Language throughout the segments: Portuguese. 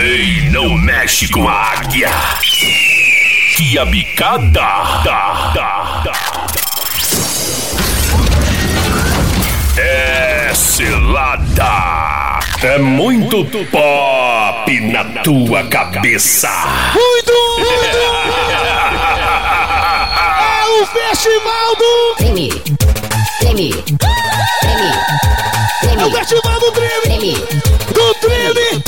Ei, não mexe com a águia. Que a bicada dá, dá, dá. É selada. É muito pop na tua cabeça. Muito, muito! É o festival do. Treme, treme, treme, É o treme, festival do treme! treme. Do treme!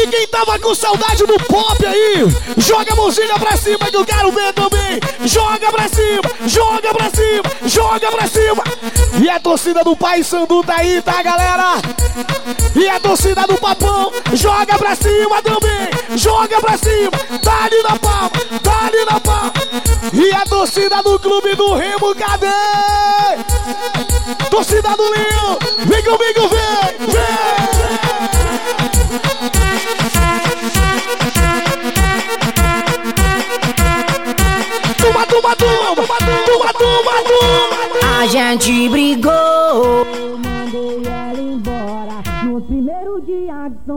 E quem tava com saudade do pop aí, joga a mãozinha pra cima que eu quero ver também. Joga pra cima, joga pra cima, joga pra cima. E a torcida do Pai Sandu tá aí, tá, galera? E a torcida do Papão, joga pra cima também, joga pra cima. Tá ali na palma, tá ali na palma. E a torcida do Clube do Remo, cadê? Torcida do Leão, vem comigo, vem, vem. turma, turma, turma, turma, turma, turma. A gente brigou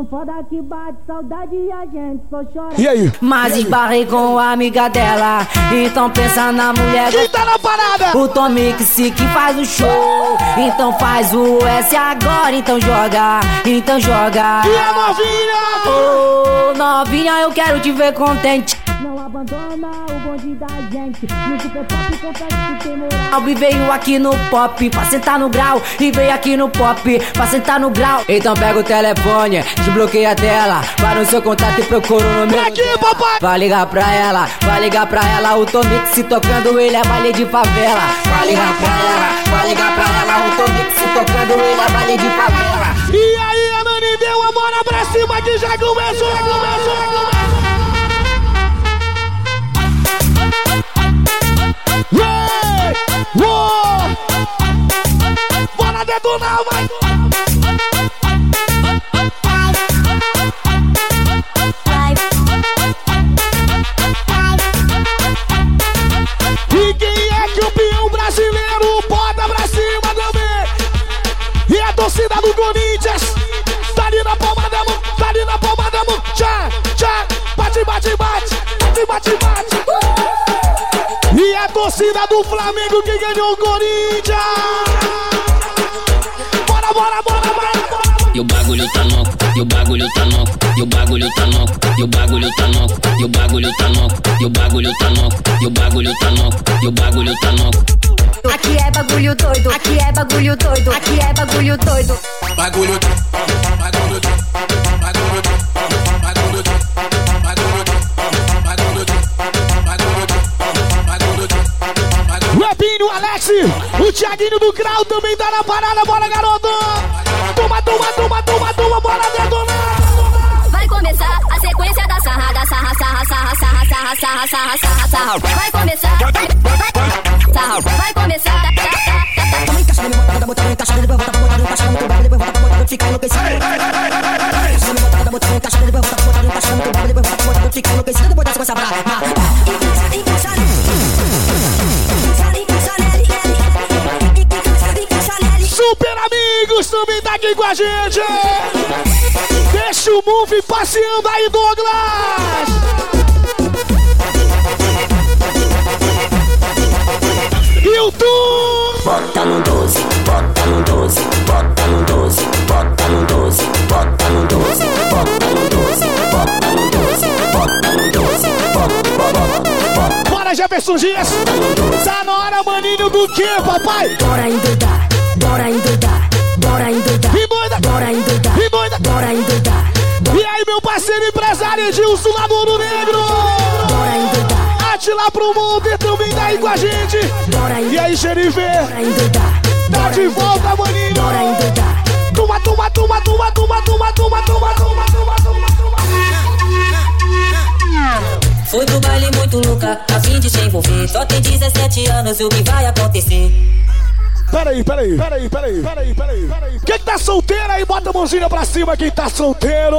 foda que bate saudade e a gente só chora. E aí? Mas esbarrei com a amiga dela. Então pensa na mulher Quem tá na parada? O Tomix que faz o show. Então faz o S agora. Então joga, então joga. E a novinha? Ô, novinha, eu quero te ver contente. Não abandona o bonde da gente. No super pop que tem moral. E veio aqui no pop pra sentar no grau. E veio aqui no pop pra sentar no grau. Então pega o telefone, desbloqueia a tela. Vai no seu contato e procura o número. Aqui, papai. Vai ligar pra ela, vai ligar pra ela. O Tomix se tocando, ele é baile de favela. Vai ligar pra ela, vai ligar pra ela. O Tomix se tocando, ele é baile de favela. E aí, a Nani deu a bola pra cima que já começou, já começou, já começou. Vem! Uou! Bora detonar, torcida do Flamengo que ganhou o Corinthians. Bora, bora, bora, bora, bora. E o bagulho tá louco, e o bagulho tá louco, e o bagulho tá louco, e o bagulho tá louco, e o bagulho tá louco, e o bagulho tá louco, e o bagulho tá louco, e o bagulho tá louco. Aqui é bagulho doido, aqui é bagulho doido, aqui é bagulho doido. Bagulho, bagulho, bagulho, bagulho, o Thiaguinho do Grau também tá na parada. Bora, garoto. Toma, toma, toma, toma, toma, bora detonar. Vai começar a sequência da sarrada, sarra, sarra, sarra, sarra, sarra, sarra, sarra, sarra, sarra. Vai começar, sarra, vai começar. Toma encaixa, me bota, bota, encaixa, depois volta pra botar, encaixa, muito bravo, depois volta pra botar, fica enlouquecido. Me bota, bota, encaixa, depois volta pra botar, encaixa, muito bravo, depois volta pra botar, fica enlouquecido, depois dessa coisa brava. Encaixa, encaixa, também tá aqui com a gente. Deixa o move passeando aí, Douglas. E o Tu. Bota no 12, bota no 12, bota no 12, bota no 12, bota no 12, bota no 12, bota no 12, bota no 12, bota, Bora, Jefferson Dias. Tá na hora, maninho, do que, papai? Bora endoidar, bora endoidar, bora endoidar, E doida, bora endoidar, e doida. bora endoidar, E aí, meu parceiro empresário Edilson Ouro Negro. bora endoidar, lá pro Monte também tá aí com a gente. Bora E aí, xerife? Bora endoidar. Tá de volta, maninho. Bora endoidar. Tuma, tuma, tuma, tuma, tuma, tuma, tuma, tuma, tuma, tuma, tuma, tuma. Foi pro baile muito louca, a fim de se envolver. Só tem 17 anos, o que vai acontecer? Peraí, peraí, peraí, peraí, peraí, peraí, peraí. Quem tá solteiro aí, bota a mãozinha pra cima, quem tá solteiro.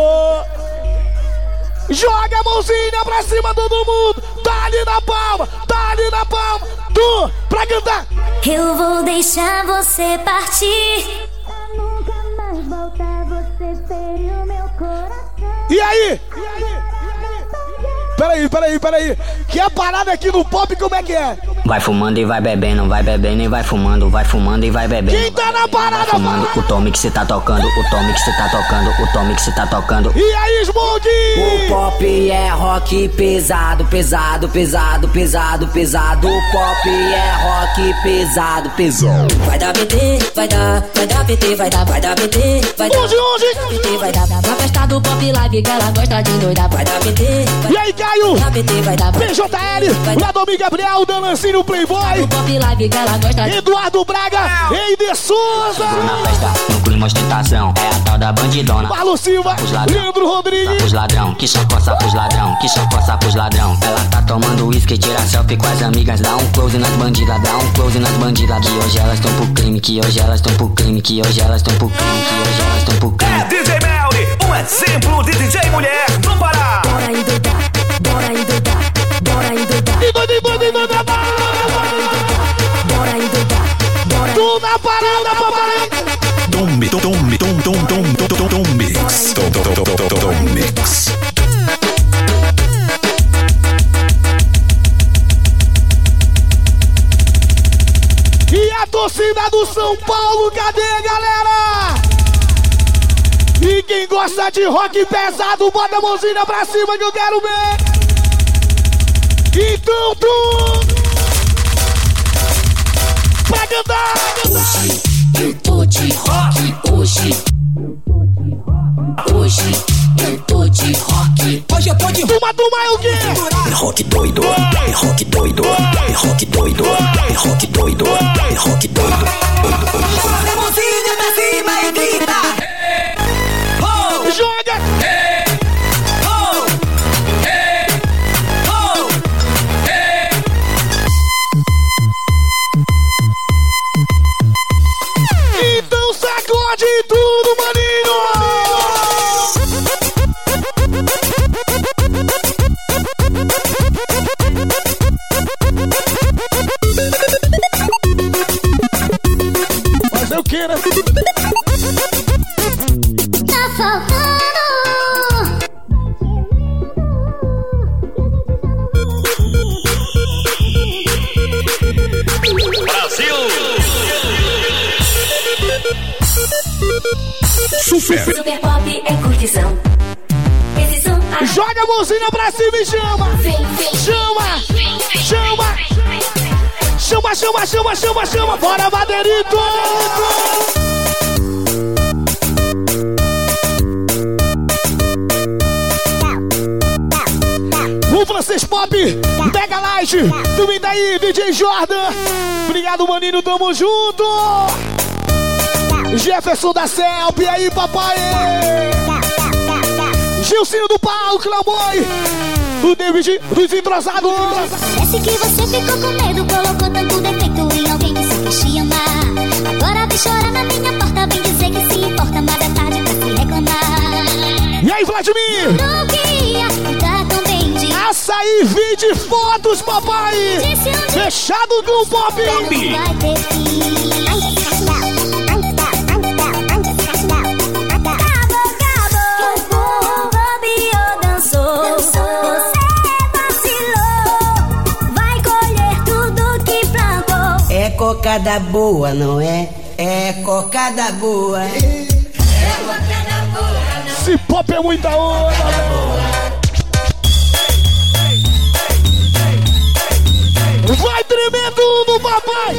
Joga a mãozinha pra cima, todo mundo. Tá ali na palma, tá ali na palma. Tu, pra cantar. Eu vou deixar você partir. Nunca mais voltar, você feriu meu coração. E aí? Peraí, peraí, peraí. Que a parada aqui no pop, como é que é? Vai fumando e vai bebendo, vai bebendo e vai fumando, vai fumando e vai bebendo. Quem tá na parada, Vai fumando o tome que cê tá tocando, o tome que cê tá tocando, o tome que cê tá tocando. E aí, Smog? O pop é rock pesado, pesado, pesado, pesado, pesado. O pop é rock pesado, pesado. Vai dar PT, vai dar, vai dar PT, vai dar, vai dar PT, vai dar. Onde, onde? PT, vai dar. Na festa do pop live que ela gosta de doidar. Vai dar PT, vai E aí, Caio? dar PT, vai dar. PJL, Ladomir Gabriel, Danancinho Playboy, No pop live que ela gosta de Eduardo Braga, Souza, Na festa, no clima ostentação, é a tal da bandidona. Marlon Silva, Leandro Rodrigues. Pros ladrão, que só coça pros ladrão, que só coça pros ladrão. Ela tá tomando uísque, tira selfie com as amigas, dá um close nas bandidas, dá um close nas bandidas. Que hoje elas tão pro crime, que hoje elas tão pro crime, que hoje elas tão pro crime, que hoje elas tão pro crime. É DJ Melly, um exemplo de DJ mulher no Pará. Bora endoidar. Bora endoidar. Bora endoidar. E doido, e gosta de rock pesado, bota a mãozinha pra cima que eu quero ver. Então tu... Pra cantar! Hoje eu tô de rock, hoje. Hoje eu tô de rock. Hoje eu tô de Tuma, tuma é o quê? É rock doido, é rock doido, é rock doido, é rock doido, é rock doido. Pop é curtição. Esses são as Joga a mãozinha pra cima e chama! Vem, vem, Chama! Chama! Chama, chama, chama, chama, chama! Bora, Madeirito! O Francês Pop, Mega Light, também daí, DJ Jordan. Obrigado, maninho, tamo junto. Jefferson da Celp, e aí, papai? Gilcinho do Pau, Clamboy. O David dos Entrosados. Esse que você ficou com medo, colocou tanto defeito em alguém que só quis te amar. Agora vem chorar na minha porta, vem dizer que se importa, mas é tarde pra se reclamar. E aí, Vladimir? Não queria cuidar tão bem de Açaí, vídeo, fotos, papai. Fechado com o pop. vai ter fim. Cocada boa, não é? É cocada boa. Esse pop é muita onda. Vai tremer tudo, papai.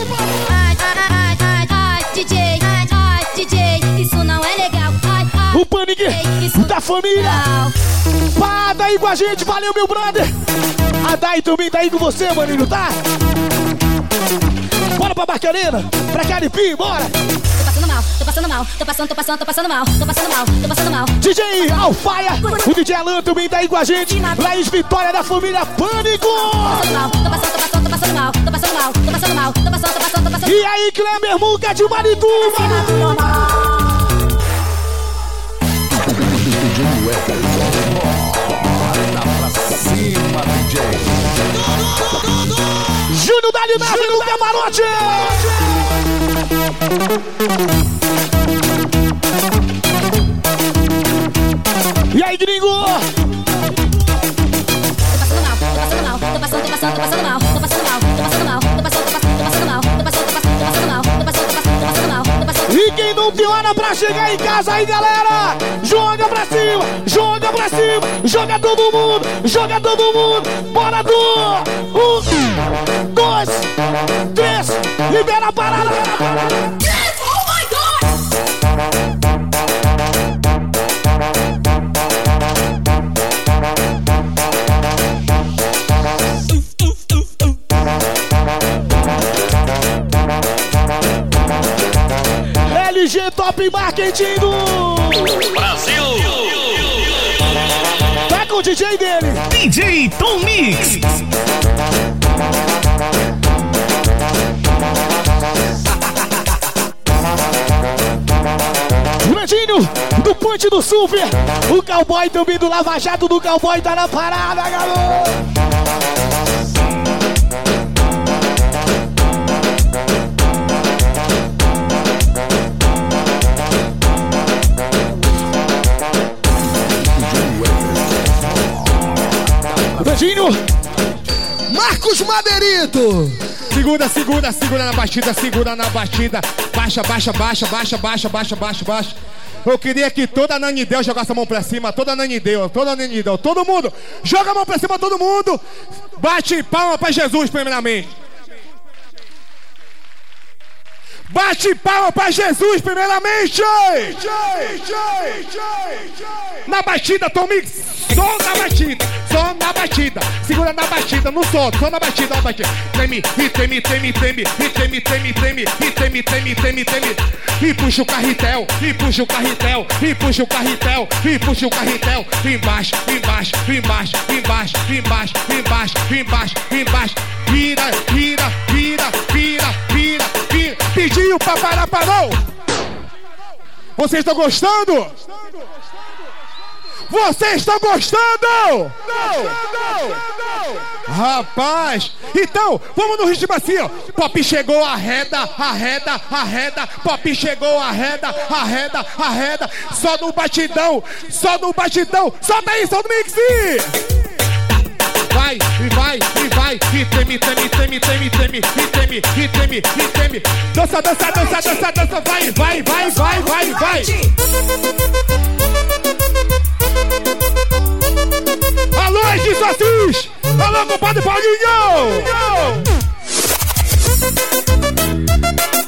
Ai, ai, ai, ai, DJ, ai, ai, DJ, isso não é legal. Ai, ai, O Panic isso tá família. Pá, tá aí com a gente, valeu, meu brother. A Dai também tá aí com você, maninho, tá? Bora pra Barcarena, pra Caripim, bora. Tô passando mal, tô passando mal, tô passando, tô passando, tô passando mal, tô passando mal, tô passando mal. DJ Alfaia, o DJ Alan também tá aí com a gente. Laís Vitória da família Pânico. Tô passando mal, tô passando, tô passando, tô passando mal, tô passando mal, tô passando mal, tô passando, tô passando, tô passando. E aí, Kleber Muca de Marituba. Júnior da Linave no camarote. E aí, gringo? Tô passando mal, tô passando mal, tô passando, tô passando mal, não hora pra chegar em casa aí, galera? Joga pra cima, joga pra cima, joga todo mundo, joga todo mundo. Bora do um, dois, três, libera a parada. LG Top Marketing do Brasil! Tá com o DJ dele. DJ Tom Mix! Grandinho do Ponte do Super. O cowboy também do Lava Jato do cowboy tá na parada, garoto. Marcos Madeirito. Segura, segura, segura na batida, segura na batida. Baixa, baixa, baixa, baixa, baixa, baixa, baixa, baixa. Eu queria que toda Nanideu jogasse a mão pra cima, toda Nanideu, toda Nanideu, todo mundo. Joga a mão pra cima, todo mundo. Bate palma pra Jesus, primeiramente. Bate palma pra Jesus, primeiramente. Na batida, Tom Mix. Só na batida, só na batida. Segura na batida, não solta, só na batida, na batida. Treme, e treme, treme, treme, e treme, treme, treme, e treme, treme, treme, treme. E puxa o carretel, e puxa o carretel, e puxa o carretel, e puxa o carretel. Embaixo, embaixo, embaixo, embaixo, embaixo, embaixo, embaixo, embaixo. Vira, vira, vira, vira, vira. Pediu pra parar, parou. Vocês estão gostando? Vocês estão gostando? Rapaz, então, vamos no ritmo assim, ó. Pop chegou, arreda, arreda, arreda. Pop chegou, arreda, arreda, arreda. Só no batidão, só no batidão. Solta aí, solta o mix! Vai, e vai, e vai, e treme, treme, treme, treme, treme, e treme, e treme, e treme. Dança, dança, dança, dança, dança, vai, vai, vai, vai, vai, vai. Alô, Edson Assis! Alô, compadre Paulinho! E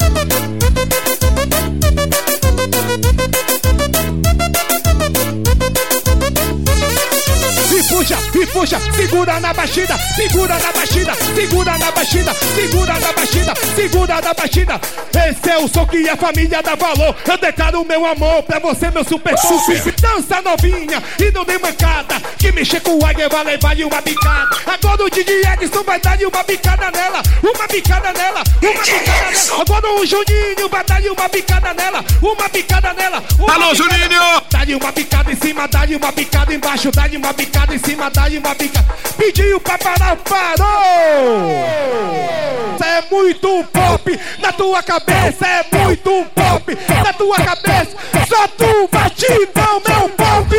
puxa, segura na batida, segura na batida, segura na batida, segura na batida, segura na batida. Esse é o som que a família dá valor. Eu declaro meu amor pra você, meu super super. Dança novinha e não dê mancada. Que mexer com o águia vai levar uma bicada. Agora o DJ Edson vai dar uma bicada nela, uma bicada nela, uma bicada nela. Agora o Juninho vai dar uma bicada nela, uma bicada nela. uma Alô, bicada Juninho! Dá-lhe uma bicada em cima, dá-lhe uma bicada embaixo, dá-lhe uma bicada em cima, dá-lhe uma bicada. Pediu pra parar, parou! Isso é muito pop na tua cabeça, é muito pop na tua cabeça. Só tu batidão, meu pop!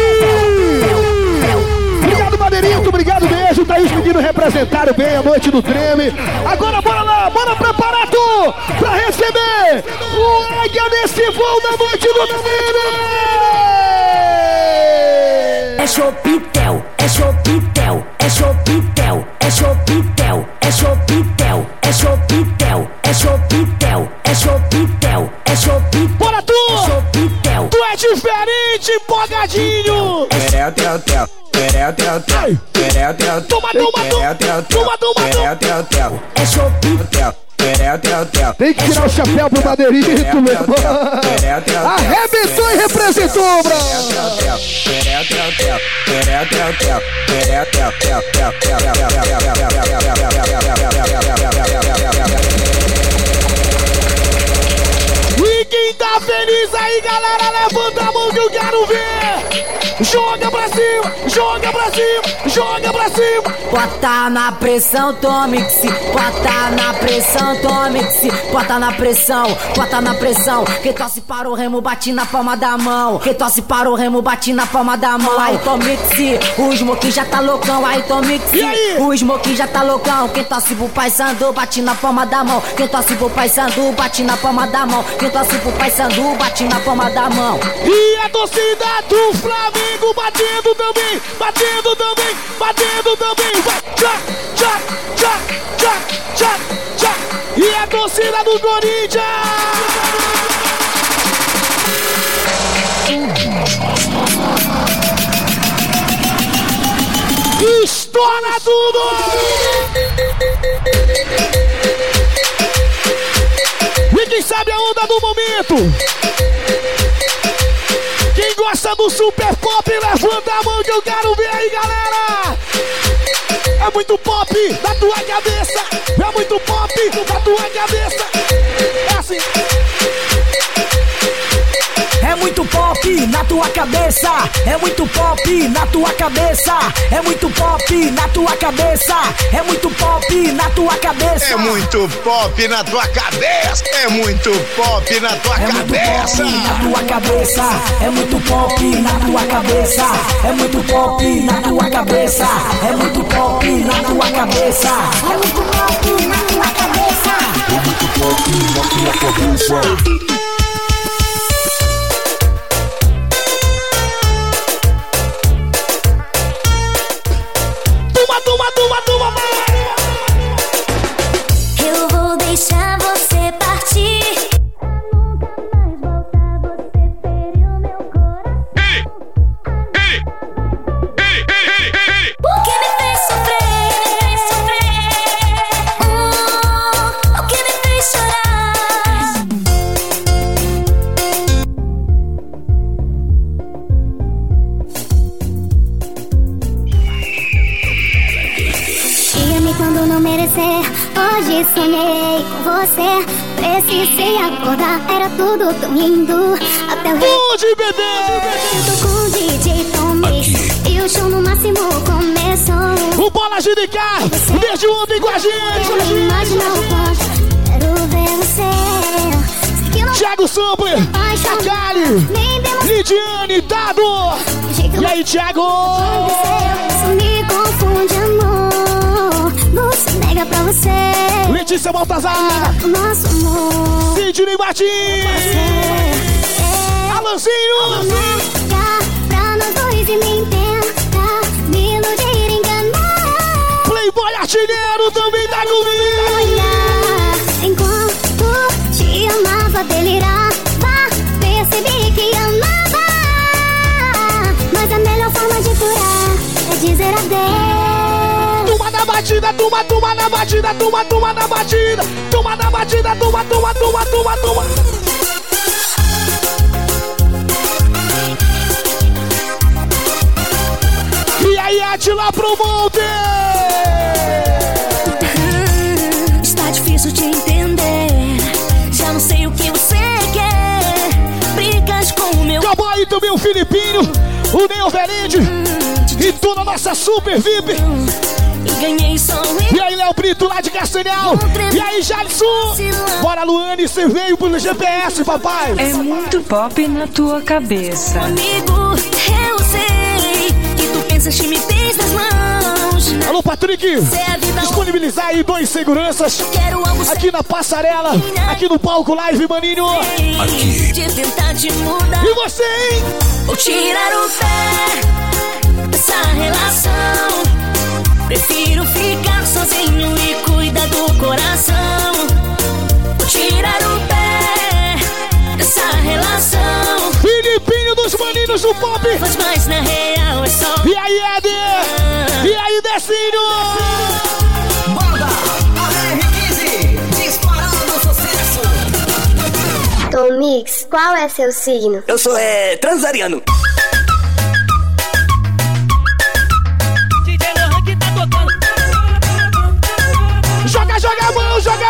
Obrigado, Madeirito. Obrigado, beijo. Thaís Menino representaram bem a noite do treme. Agora bora lá, bora preparado pra receber o Águia nesse voo da noite do treme. É Chopitel, é Chopitel, é Chopitel, é Chopitel, é Chopitel, é Chopitel, é Chopitel, é Chopitel, é Chopitel. Bora tu! É Chopitel. Tu é diferente, empolgadinho! É terel, é terel, terel. Terel, terel, terel. Terel, terel. Toma, toma, toma. Toma, toma, toma. É Chopitel. Tem que tirar o chapéu pro madeirito, meu irmão. Arrebentou e representou, bro. E quem tá feliz aí, galera, levanta a mão que eu quero ver. Joga pra cima, joga pra cima, joga pra cima. Bota na pressão, Tomix. Bota na pressão, Tomix. Bota na pressão, bota na pressão. Quem torce para o remo, bate na palma da mão. Quem torce para o remo, bate na palma da mão. Aí, Tomix, o Smoke já tá loucão. Aí, Tomix, o Smoke já tá loucão. Quem torce pro Pai Sandu, bate na palma da mão. Quem torce pro Pai Sandu, bate na palma da mão. Quem torce pro Pai Sandu, bate na palma da mão. E a torcida do Flamengo batendo também, batendo também, batendo também. Vai, tchá, tchá, tchá, tchá, tchá, tchá. E a torcida do Corinthians. Estoura tudo! E quem sabe a onda do momento? Gosta do super pop, levanta a mão que eu quero ver aí, galera! É muito pop na tua cabeça! É muito pop na tua cabeça! Pop na tua cabeça. É muito pop na tua cabeça. É muito pop na tua cabeça. É muito pop na tua cabeça. É muito pop na tua cabeça. É muito pop na tua É muito cabeça. pop na tua cabeça. É muito pop na tua cabeça. É muito pop na tua cabeça. É muito pop na tua cabeça. É muito pop na tua cabeça. Quando não merecer. Hoje sonhei com você. Precisei acordar, era tudo tão lindo. Até o Onde, bebê? Tô com o DJ Tommy. E o show no máximo começou. O Bola GDK, desde ontem com a Eu gente! não imagino o quanto quero ver você. Eu Thiago nem demos Lidiane, Dado! E aí, Thiago? Nega pra você. Letícia Baltazar, nosso amor. Sidney Martins, É. Alanzinho! Nega pra nós dois e me. Playboy Artilheiro também tuma, tuma na batida, tuma, tuma na batida, tuma na batida, tuma, tuma, tuma, tuma, tuma. E aí, Atila pro monte! Está difícil te entender. Já não sei o que você quer. Brigas com o meu Cowboy também o Filipinho, o Neo Verende e toda a nossa super VIP. e ganhei só um E aí, Léo Brito lá de Castanhal. E aí, Jalisson. Bora, Luane, você veio pelo GPS, papai. É muito pop na tua cabeça. amigo. Eu sei que tu pensas que me tens nas mãos. Alô, Patrick. é Disponibilizar aí dois seguranças aqui na passarela, aqui no palco live, maninho. Aqui. De tentar te mudar. E você, hein? Ou tirar o pé dessa relação. Prefiro ficar sozinho e cuidar do coração. Ou tirar o pé dessa relação. Filipinho dos maninhos do pop. Mas na real é só. E aí, Eder? E aí, Decinho? Banda AR15, disparando sucesso. Tom Mix, qual é seu signo? Eu sou é, transariano.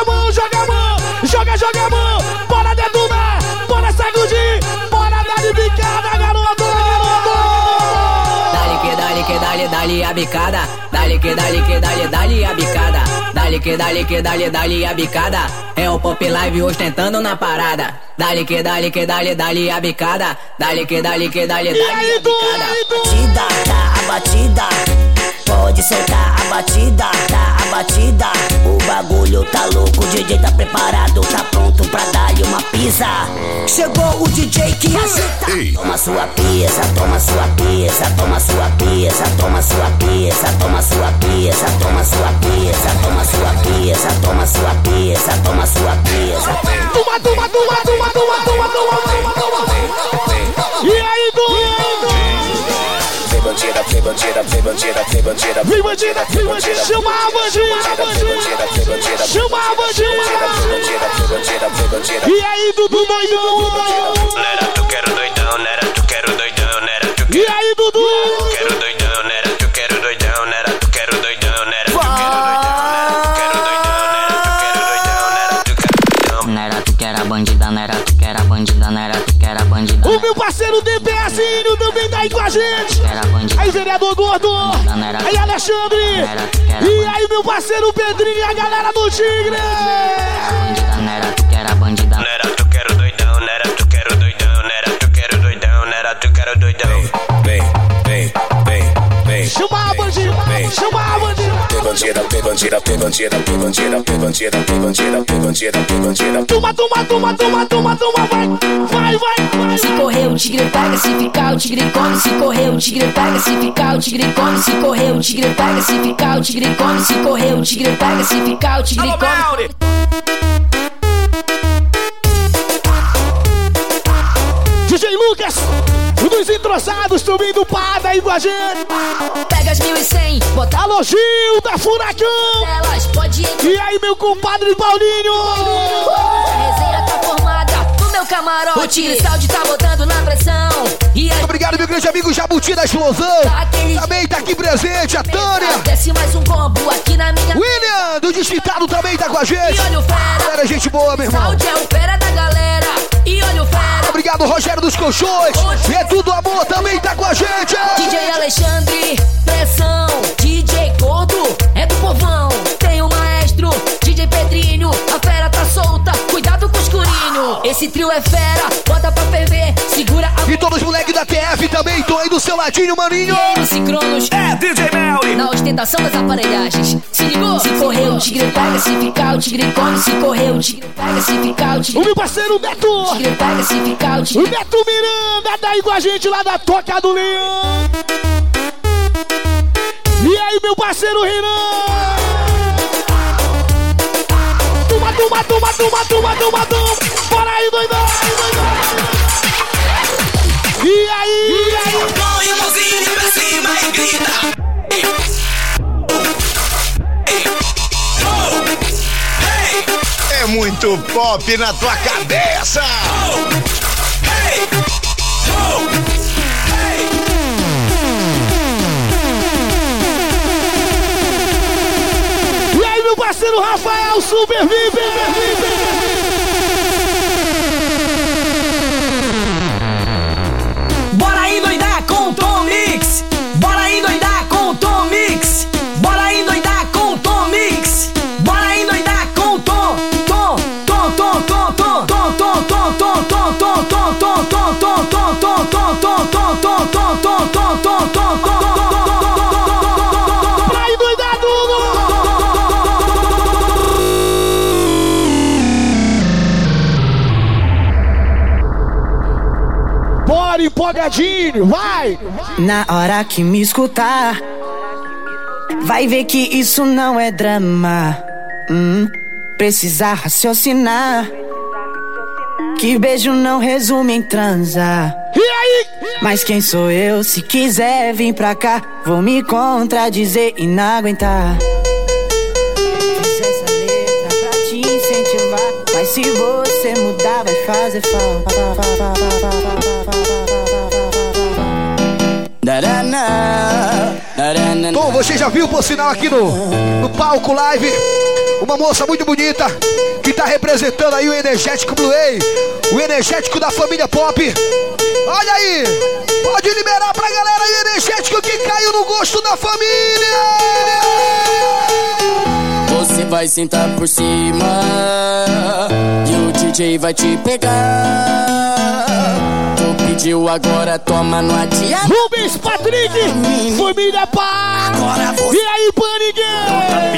A mão, joga a mão, joga. Joga, joga a mão. Bora detonar, bora sacudir. Bora dar de bicada, garoto, garoto. Dale que dale que dale dale a bicada. Dale que dale que dale dale a bicada. Dale que dale que dale dale a bicada. É o Pop Live ostentando na parada. Dale que dale que dale dale a bicada. Dale que dale que dale dale a bicada. batida, tá a batida. Pode soltar a batida, tá a batida. O bagulho tá louco, o DJ tá preparado, tá pronto pra dar-lhe uma pisa. Chegou o DJ que agita. Toma sua pisa, toma sua pisa, toma sua pisa, toma sua pisa, toma sua pisa, toma sua pisa, toma sua pisa, toma sua pisa, toma sua pisa. Tuma, tuma, tuma, tuma, tuma, tuma, tuma, tuma, tuma. E aí, doido? Vem bandida, vem bandida, vem bandida, vem bandida. Vem bandida, vem bandida. Chama a bandida. Chama a bandida. E aí, Dudu doidão? Nera, tu quero doidão, nera, tu quero doidão, nera, tu E aí, Dudu? quero doidão, nera, tu quero doidão, nera, tu quero doidão, nera, tu quero Nera, tu quer a bandida, nera, tu quer a bandida, nera, tu quer a bandida. O meu parceiro DPAzinho também tá aí com a gente. Aí, vereador Gordo. Aí, Alexandre. E aí, meu parceiro Pedrinho e a galera do Tigre. Nera, tu quer a bandida. Nera, tu quero doidão, nera, tu quero doidão, nera, tu quero doidão, nera, tu quero doidão. Chama a bandida, chama a bandida. Vem bandida, vem bandida, vem bandida, vem bandida, vem bandida, vem bandida, vem bandida, vem bandida. Tuma, tuma, tuma, tuma, tuma, tuma, vai, vai, vai. Se correr o tigre pega, se ficar o tigre come. Se correr o tigre pega, se ficar o tigre come. Se correr o tigre pega, se ficar o tigre come. Se correr o tigre pega, se ficar o tigre come. DJ Lucas, dos entrosados também do Pada aí com a gente. Pega as mil e cem, bota Alô, Gil da Furacão. elas, pode. E aí, meu compadre Paulinho. A resenha tá formada no meu camarote. O tigre salde tá botando na pressão. E aí, Obrigado, meu grande amigo Jabuti da Explosão. Também tá aqui presente, a Tânia. desce mais um combo aqui na minha. William, do Digitado, também tá com a gente. E olha o fera. Galera, gente boa, meu irmão. É o fera da galera. E olha o fera. Obrigado, Rogério dos Colchões. E é tudo amor, também tá com a gente. DJ Alexandre, pressão. DJ Gordo, é do povão. Tem o maestro, DJ Pedrinho. A fera tá solta, o escurinho. Esse trio é fera, bota pra ferver. Segura a E todos os moleques da TF também estão aí do seu ladinho, maninho. MC Cronos. É, DJ Melly. Na ostentação das aparelhagens. Se ligou? Se correr o tigre pega, se ficar o tigre come. Se correr o tigre pega, se ficar o O tigre meu parceiro Neto. O tigre pega, se ficar o O tigre Neto Miranda tá aí com a gente lá da Toca do Leão. E aí, meu parceiro Renan? Tuma, tuma, tuma, tuma, tuma, tuma. Bora aí, doidão. E aí, e aí? Põe a mãozinha pra cima e grita. É muito pop na tua cabeça. E aí, meu parceiro Rafael sobrevive. Supervive. Vai! Na hora que me escutar, vai ver que isso não é drama. Hum, precisa raciocinar. Que beijo não resume em transar. E aí? Mas quem sou eu? Se quiser vir pra cá, vou me contradizer e não aguentar. Fiz essa letra pra te incentivar. Mas se você mudar, vai fazer falta. Bom, você já viu por sinal aqui no, no palco live uma moça muito bonita que tá representando aí o energético Blue A, o energético da família Pop. Olha aí, pode liberar pra galera aí o energético que caiu no gosto da família. Você vai sentar por cima e o DJ vai te pegar. Pediu agora, toma, não adianta. Rubens Patrick, família Pá. E aí, Panique?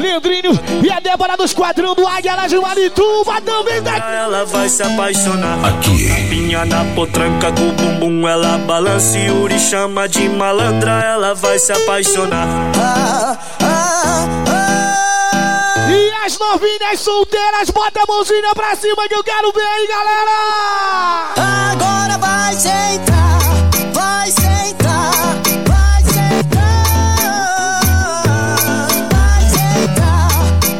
Leandrinho e a Débora do Esquadrão do Águia lá de Marituba também tá Ela vai se apaixonar. Aqui. Tapinha na potranca com o bumbum, ela balança e Uri chama de malandra. Ela vai se apaixonar. Ah, ah, ah. E as novinhas solteiras, bota a mãozinha pra cima que eu quero ver aí, galera! Agora sentar, vai sentar, vai sentar, vai sentar,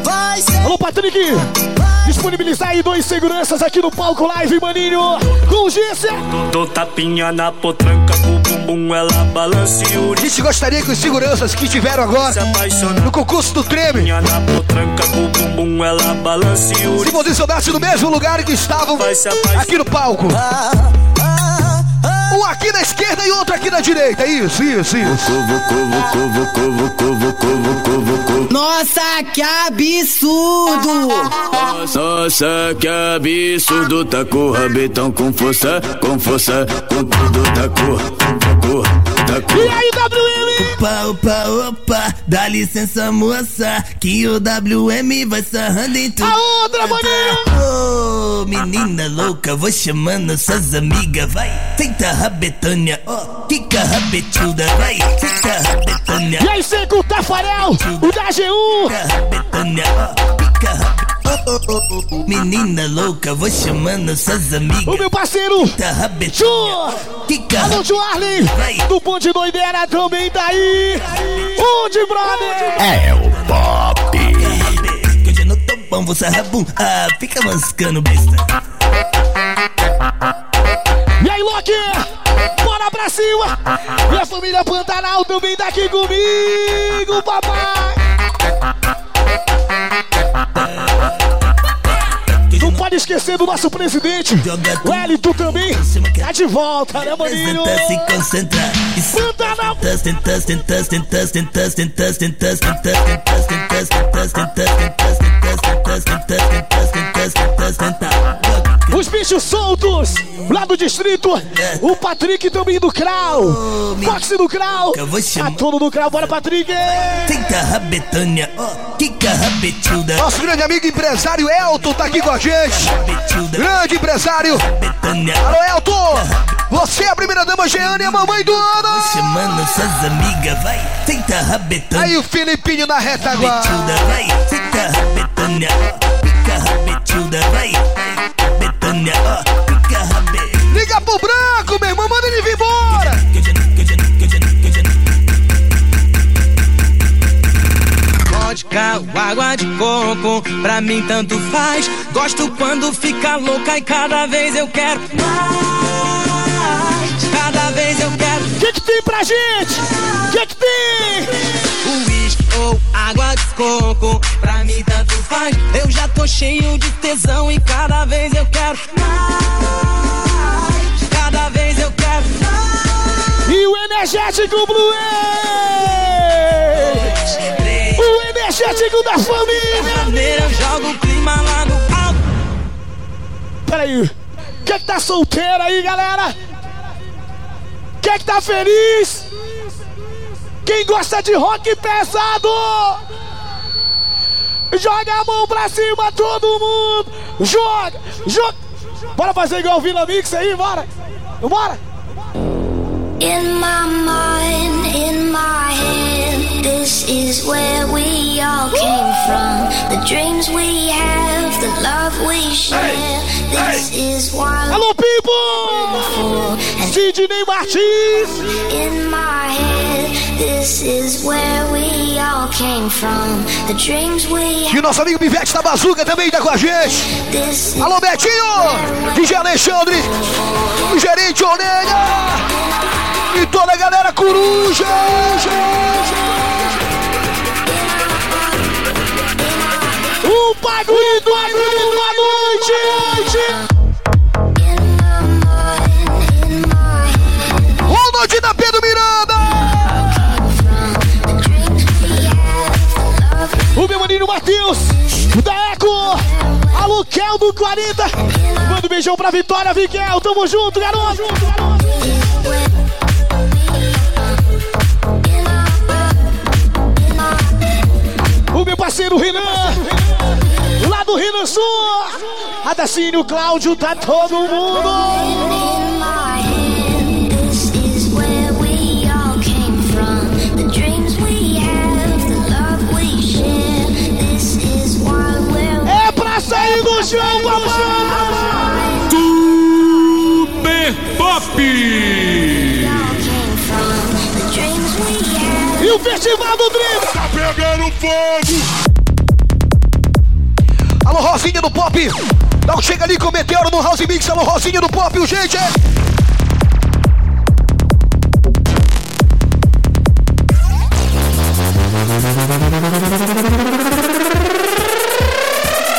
vai sentar. Alô, Patrick! Disponibilizar aí dois seguranças aqui no palco live, maninho! Com Gícia! Do tapinha na potranca com bumbum, ela balança e A gente gostaria que os seguranças que tiveram agora no concurso do Treme e se Uri posicionassem no mesmo lugar que estavam aqui no palco. Um aqui na esquerda e outro aqui na direita. Isso, isso, isso. Nossa, que absurdo! Nossa, que absurdo, tá com o rabetão com força, com força, com tudo, tá com, tá com, tá com. E aí, WM? Opa, opa, opa, dá licença moça, que o WM vai sarrando em tudo. A outra, maninho! Ô, menina louca, vou chamando suas amigas, vai. Senta a rabetânia, ó, fica rabetuda, vai. Senta a rabetânia, E aí, Seco Tafarel, o da G1. fica rabetânia, ó, fica rabetânia. Menina louca, vou chamando suas amigas. O meu parceiro, Senta a rabetânia, Ju! ó, fica Alô, Joarley, do Ponte Doideira também tá aí. Onde, brother? É o pop. Que hoje eu não tô bom, vou sarrabum. Ah, fica mascando besta. E aí, Loki? Bora pra cima! E a família Pantanal também tá aqui comigo, papai! Não pode esquecer do nosso presidente, o Elito também, tá de volta, né, maninho? Tenta se concentrar. Pantanal! Tentas, tentas, os bichos soltos, lá do distrito. O Patrick também do Crau. Fox do Crau. Tá todo do Crau, bora Patrick. Tenta rabetânia, quica rabetilda. Nosso grande amigo empresário Elton tá aqui com a gente. Grande empresário. Alô Elton. Você é a primeira dama Jeane e a mamãe do ano! Vai chamando suas amigas, vai, tenta rabetânia. Aí o Filipinho na reta agora. Vai, tenta rabetânia. De coco, pra mim tanto faz. Gosto quando fica louca e cada vez eu quero mais. Cada vez eu quero. O que, que tem pra gente? O que, que tem? Uísque ou água de coco, pra mim tanto faz. Eu já tô cheio de tesão e cada vez eu quero mais. Cada vez eu quero mais. E o energético Blue energético da família. Eu jogo o clima lá no alto. Peraí. Quem que tá solteiro aí, galera? Quem que tá feliz? Quem gosta de rock pesado? Joga a mão pra cima, todo mundo! Joga! Joga! Bora fazer igual o Vila Mix aí, bora! Bora! In my mind, in my head, this is where we all came from. The dreams we have the love we share. This is why. Alô, people! Sidney Martins! In my head, this is where we all came from. The dreams we E o nosso amigo Bivete da Bazuca também tá com a gente. Alô, Betinho! DJ Alexandre! O gerente Orelha! E toda a galera coruja! Bagulho do bagulho da noite! Ronald da Pedro Miranda! O meu maninho Matheus, da Eco, a Luquel do 40. Manda um beijão pra Vitória, Viquel. Tamo junto, garoto. O meu parceiro Renan, do Rio do Sul. Adacínio, Cláudio, tá todo mundo. É pra sair do chão, papai! Super Pop! E o Festival do Drift! Tá pegando fogo! Alô, Rosinha do Pop! Não chega ali com o Meteoro no House Mix. Alô, Rosinha do Pop, gente!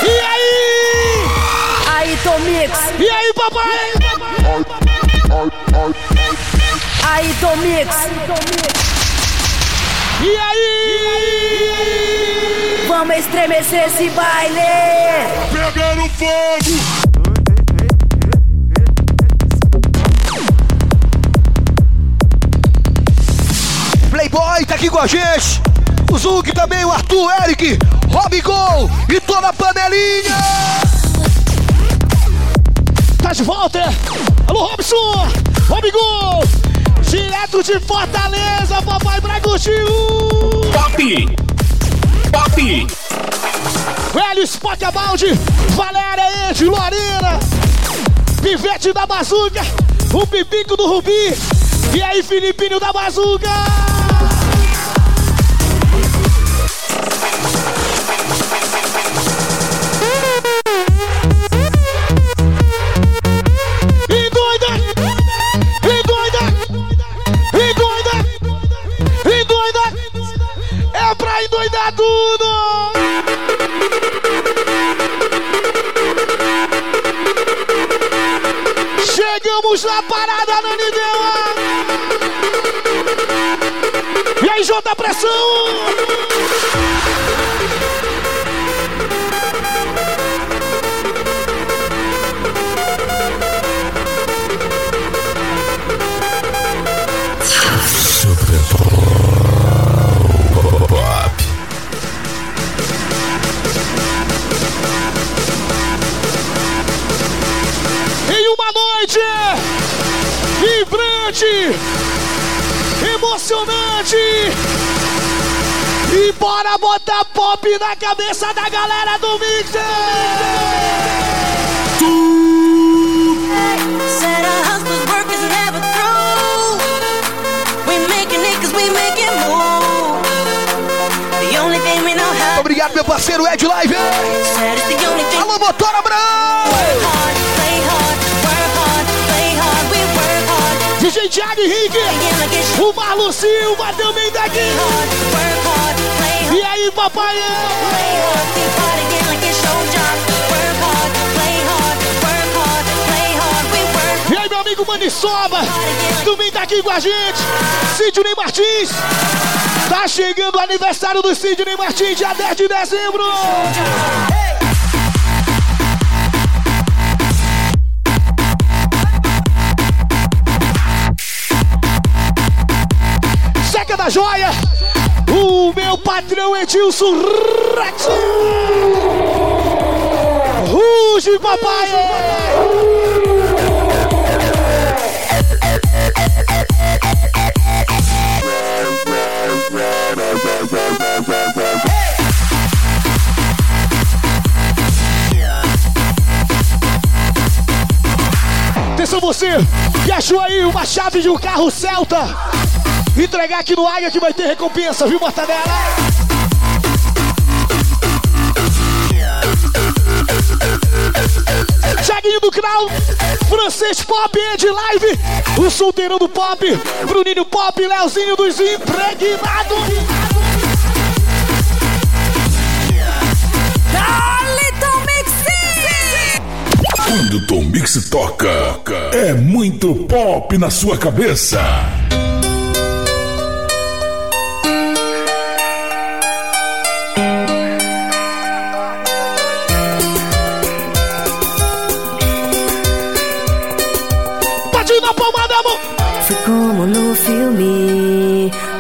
E aí? Aí, Tomix. E aí, papai? Aí, Tomix. E aí? Vamos estremecer esse baile. Pegando fogo! Playboy tá aqui com a gente. O Zuc também, o Arthur, Eric, Rob Gol e toda a panelinha. Tá de volta. Alô, Robson. Rob Gol. Direto de Fortaleza, papai pra contigo. Pop! Velho Spock Abaldi, Valéria Ed, Lorena, Pivete da Bazuca, o Pipico do Rubi, e aí Filipinho da Bazuca. Hard, play hard. We work hard. DJ Thiago Henrique, o Marlon Silva também aqui. Work hard, play hard. E aí, papai? E aí, meu amigo Maniçoba, também tá aqui com a gente. Sidney Martins. Tá chegando o aniversário do Sidney Martins, dia 10 de dezembro. Seca da joia. O meu patrão Edilson Rex. Ruge, papai. Você que achou aí uma chave de um carro Celta, entregar aqui no Águia que vai ter recompensa, viu, Mortadela? Thiaguinho do Crau, Francês Pop, Ed Live, o solteirão do Pop, Bruninho Pop, Leozinho dos Impregnados. Quando o Tom Mix toca, é muito pop na sua cabeça.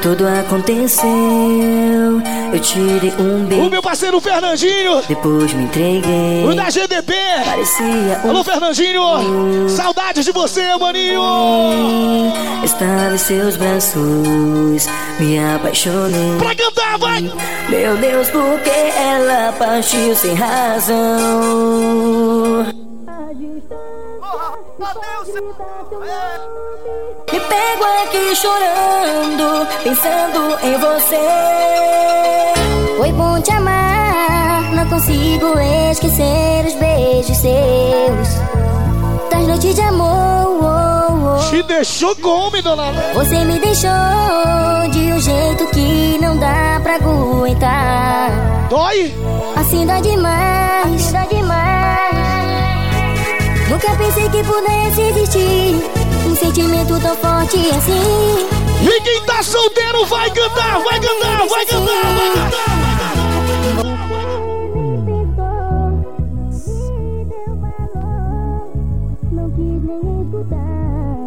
Tudo aconteceu. Eu tirei um beijo. O meu parceiro Fernandinho. Depois me entreguei. O da GDP. Parecia um Alô, Fernandinho. Saudades de você, maninho. Estava em seus braços, me apaixonei. Pra cantar, vai! Meu Deus, por que ela partiu sem razão? Me pego aqui chorando, pensando em você. Foi bom te amar, não consigo esquecer os beijos seus. Das noites de amor, oh, oh. Te deixou come, dona Você me deixou de um jeito que não dá pra aguentar. Dói? Assim dá demais, assim dá demais. Nunca pensei que pudesse existir um sentimento tão forte assim. E quem tá solteiro vai cantar, vai cantar, vai cantar, vai cantar.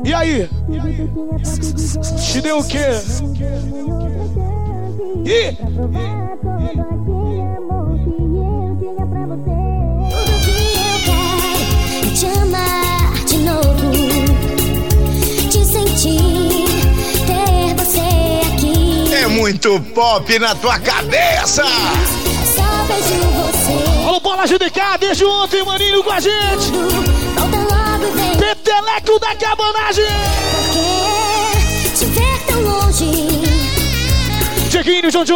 E aí? Te deu o quê? E? te muito pop na tua cabeça. Só vejo você. Alô, Bola GDK, desde ontem, maninho com a gente. Peteleco da cabanagem. Porque te ver tão longe. Cheguinho, Jojo.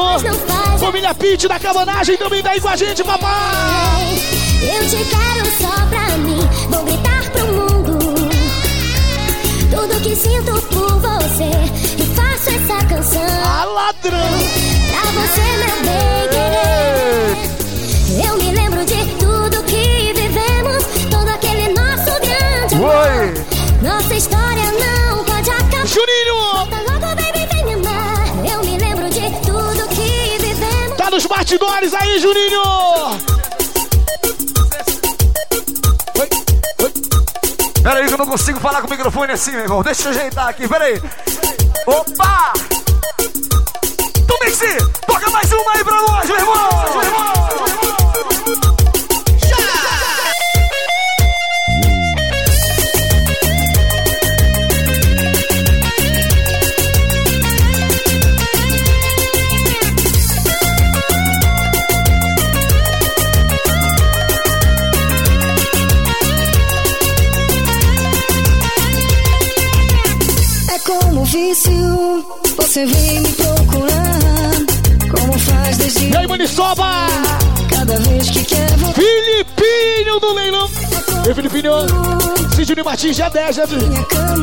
Família Pit da cabanagem também tá aí com a gente, papai. Eu te quero só pra mim, vou gritar pro mundo Tudo que sinto por você essa canção A ladrão Pra você, meu bem querer Eu me lembro de tudo que vivemos Todo aquele nosso grande amor Oi. Nossa história não pode acabar Juninho! Volta logo, baby, vem me amar Eu me lembro de tudo que vivemos Tá nos bastidores aí, Juninho! Pera aí que eu não consigo falar com o microfone assim, meu irmão. Deixa eu ajeitar aqui, pera aí. Opa! Tumixi, toca mais uma aí pra nós, meu irmão! Meu irmão! E Filipinho, Sidney Martins, dia 10, né, filho?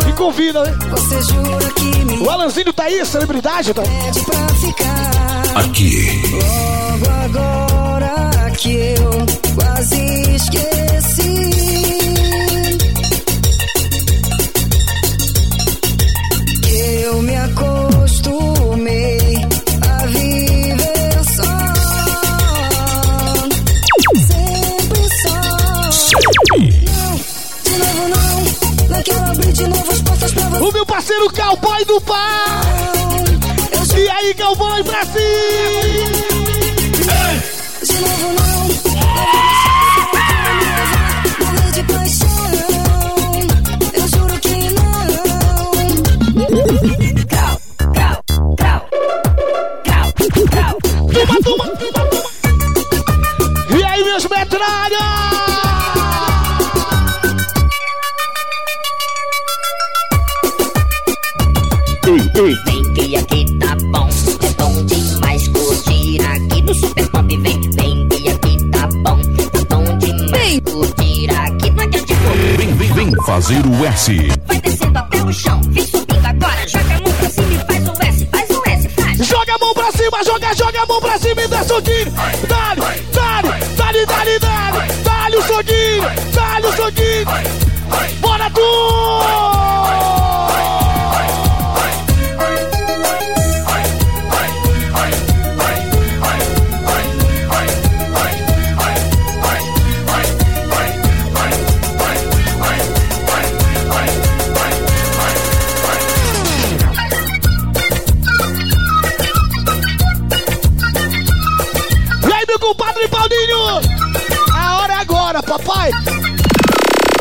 Me convida, né? Você jura que me O Alanzinho tá aí, celebridade, tá? pede pra ficar. Aqui, Logo agora que eu quase esqueci. Você. O meu parceiro cowboy do par. E aí, cowboy pra cima! De novo não. De paixão. Eu juro que não. Grau, grau. Grau, grau. Tuma, tuma, tuma, tuma. E aí, meus metralhas? Fazer o S. Vai descendo até o chão, vem subindo agora. Joga a mão pra cima e faz o S, faz o S, faz. Joga a mão pra cima, joga, joga a mão pra cima e dá soquinho. Dale, dale, dale, dale, dale. Dale o soquinho, dale o soquinho. Bora tu! E meu compadre Paulinho? A hora é agora, papai.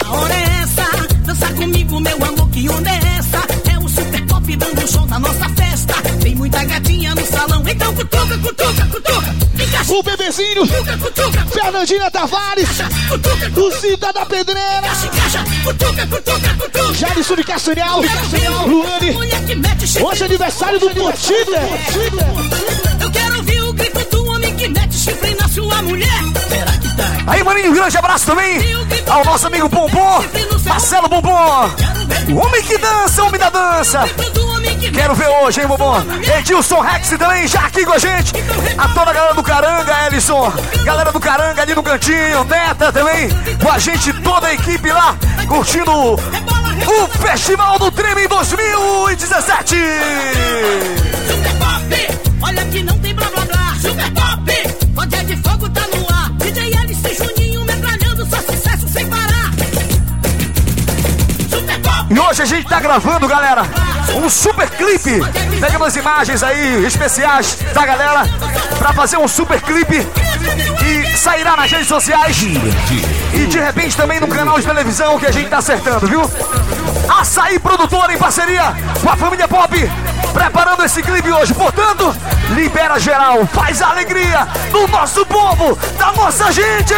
A hora é essa, dança comigo, meu amor, que onda é essa? É o super pop dando show na nossa festa. Tem muita gatinha no salão, então cutuca, cutuca, cutuca. Encaixa, O bebezinho, cutuca, cutuca, Fernandina Tavares, o Cida da Pedreira, encaixa, cutuca, cutuca, cutuca. Jalisson de Castanhal, Luane. Chifre Hoje é aniversário do Potida. Chifre na sua mulher. Será que tá? Aí, maninho, um grande abraço também ao nosso amigo Bombom, Marcelo Bombom. O homem que dança, o homem da dança. Quero ver hoje, hein, Bombom? Edilson Rex também já aqui com a gente. A toda a galera do Caranga, Ellison. Galera do Caranga ali no cantinho. Neta também. Com a gente, toda a equipe lá, curtindo o Festival do Treme 2017. Super Pop, olha que não tem blá blá blá. Super Pop, hoje a gente tá gravando, galera, um super clipe. Pegando as imagens aí especiais da galera pra fazer um super clipe e sairá nas redes sociais. E de repente também no canal de televisão que a gente tá acertando, viu? Açaí Produtora em parceria com a família Pop, preparando esse clipe hoje. Portanto, libera geral, faz a alegria do nosso povo, da nossa gente!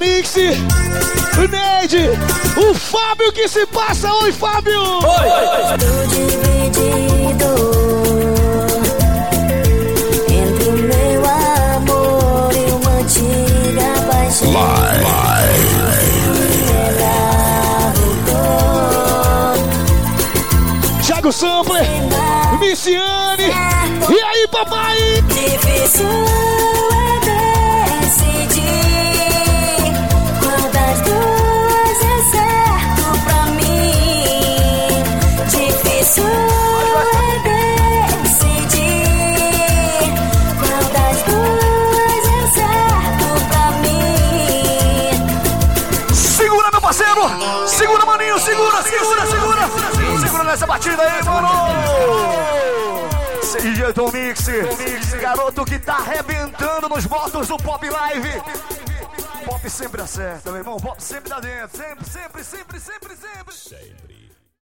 Mix, o Neide, o Fábio que se passa. Oi, Fábio! Estou dividido entre meu amor e uma antiga paixão. Voltou. Thiago Sampler, Missiane. E aí, papai? Difícil batida aí, mano! CJ Tom Mix, garoto que tá arrebentando nos votos do Pop Live. Pop sempre acerta, meu irmão. Pop sempre dá dentro. Sempre, sempre, sempre, sempre, sempre.